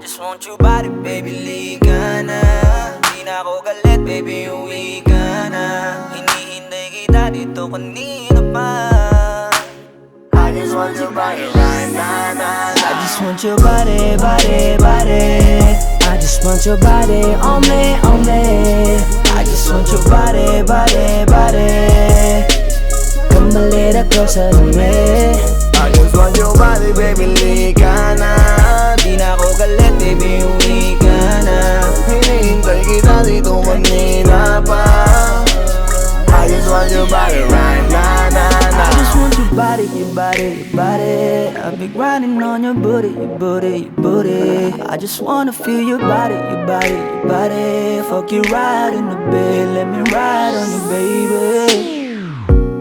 just want your body, baby, liga na Di na ako galit, baby, uwi ka na Hinihintay kita dito kanina pa. I just want your body right now, nah. I just want your body, body, body I just want your body on oh, me, on me. I just want your body, body, body Come a little closer to me. I just want your body, baby, lika na Na ako galit, baby, uwi ka na Hinihintay kita dito kanina pa. I just want your body right? Now, your body, your body, your body. I've been grinding on your booty, your booty, your booty. I just wanna feel your body, your body, your body. Fuck you right in the bed, let me ride on you, baby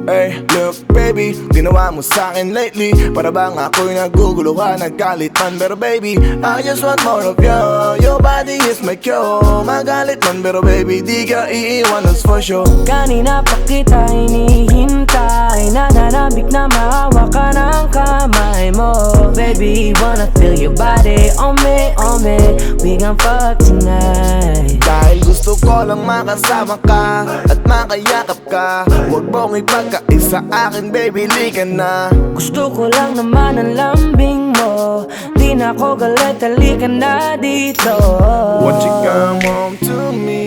Hey, look baby, ginawa mo sa'kin lately. Para bang ako'y naguguluhan, nagkalitan Pero baby, I just want more of you. Your body is my cure. Magalit man pero baby, di ka iiwan, that's for sure. Kanina pa kita hinihintay Nananabik na mahawa ka ng kamay mo. Baby, wanna feel your body on me, on me. We gon' fuck tonight. Dahil gusto ko lang makasama ka At makayakap ka. Huwag mong ipagkaisa akin baby, lika na. Gusto ko lang naman ang lambing mo. Di na ako galit, halika na dito. Won't you come home to me,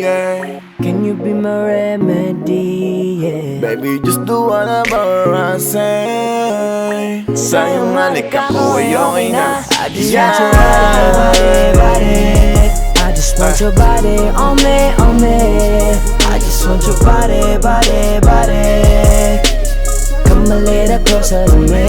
yeah you be my remedy, yeah. Baby, just do whatever I say. Sa'yong halik ako ay okay na I just want your body, body. I just want your body on me, on me. I just want your body, body, body. Come a little closer to me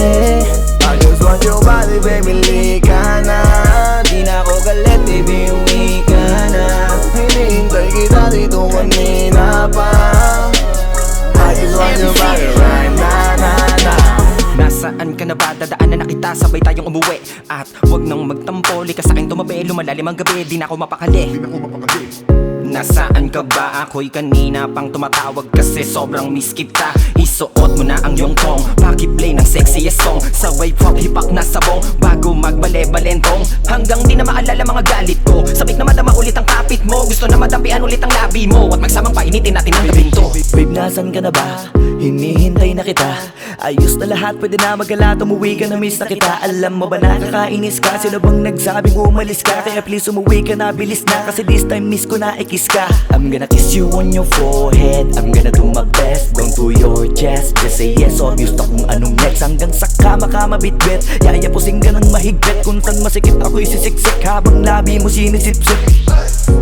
ka na ba? Dadaanan na kita, sabay tayong umuwi. At wag nang magtampo, lika sa akin tumabi. Lumalalim ang gabi, di na ako mapakali Nasaan ka ba? Ako'y kanina pang tumatawag kasi sobrang miss kita. Isuot mo na ang iyong tong Pakiplay ng sexiest song. Sabay pop hipak na sabong Bago magbale-balentong. Hanggang di na maalala mga galit ko. Sabik na madama ulit ang kapit mo. Gusto na madampian ulit ang labi mo. At magsamang painitin natin ang gabing to Babe, nasan ka na ba? Hinihintay na kita. Ayos na lahat, pwede na magala. Umuwi ka na miss na kita. Alam mo ba nakakainis ka? Sino bang nagsabing umalis ka? Kaya please umuwi ka na, bilis na. Kasi this time miss ko na. Ikis ka I'm gonna kiss you on your forehead. I'm gonna do my best. Down to your chest. Just say yes, obvious na kung anong next. Hanggang sa kama ka mabitbit Yayapusing ka ng mahigpit. Kung saan masikip ako'y sisiksik. Habang labi mo sinisipsip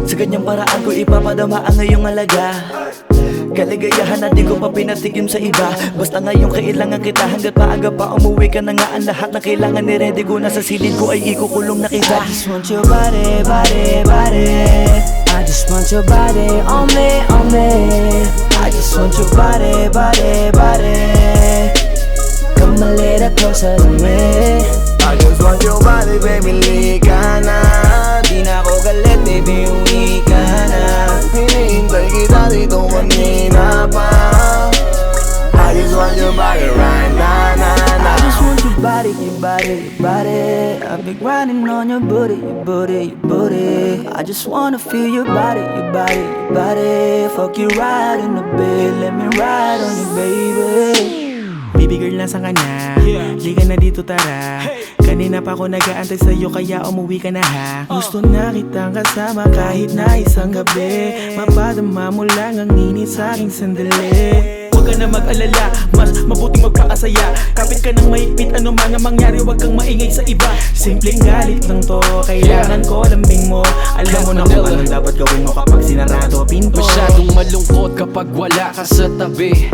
Sa ganyang paraan ko ipapadama ang iyong alaga. Kaligayahan na di ko pa pinatikim sa iba. Basta ngayon kailangan kita. Hanggat maaga pa umuwi ka na nga. Ang lahat na kailangan ni ready ko na sa silid ko ay ikukulong na kita. I just want your body, body, body want your body on me, on me. I just want your body, body, body. Come a little closer to me. I just want your body, baby, body, your body, your body. I've been grinding on your booty, your booty, your booty. I just wanna feel your body, your body, your body. Fuck you right in the bed, let me ride on you, baby. Baby girl nasa ka na? Liga na dito tara. Kanina pa ako nag-aantay sa'yo kaya umuwi ka na ha? Gusto na kitang kasama kahit na isang gabi. Mapadama mo lang ang init sa aking sandali ka na mag-alala, mas mabuting magpakasaya Kapit ka ng mahigpit, ano man ang mangyari Huwag kang maingay sa iba. Simpleng galit lang to, kailangan ko lambing mo. Alam mo na kung anong dapat gawin mo kapag sinarado pinto. Masyadong malungkot kapag wala ka sa tabi.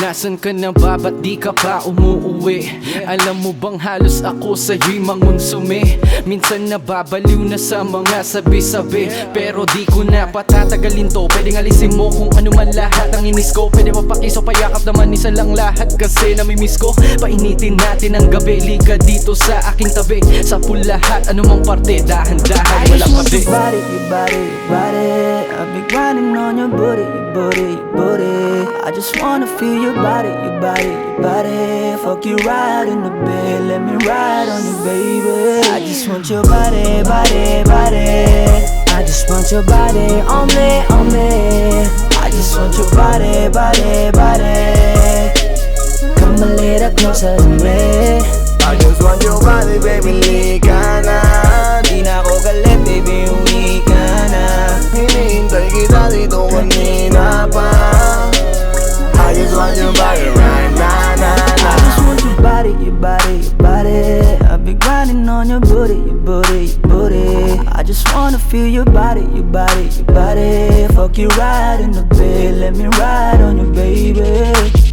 Nasaan ka na ba? Ba't di ka pa umuuwi? Alam mo bang halos ako sa'yo'y mangunsumi? Minsan nababaliw na sa mga sabi-sabi. Pero di ko na patatagalin to. Pwedeng alisin mo kung ano man lahat ang inis ko. Pwede mapakiso payakap naman isa lang lahat Kasi namimiss ko Painitin natin ang gabi Liga dito sa aking tabi Sa pulahat anumang parte Dahan-dahan I wala just want pabi your body, your body, your body. I've been grinding on your booty, your booty, your booty. I I just wanna feel your body, your body, your body. Fuck you right in the bed, let me ride on you, baby. I just want your body, body, body. I just want your body on me, on me. I just want your body, body, body. Come a little closer to me. I just want your body, baby, lika na Di na ako galit, baby, uwi ka na. Hinihintay kita dito kanina pa I just want your body right now, na, na I just want your body, your body, your body. I've been grinding on your booty, your booty. Wanna feel your body, your body, your body. Fuck you right in the bed, let me ride on you, baby.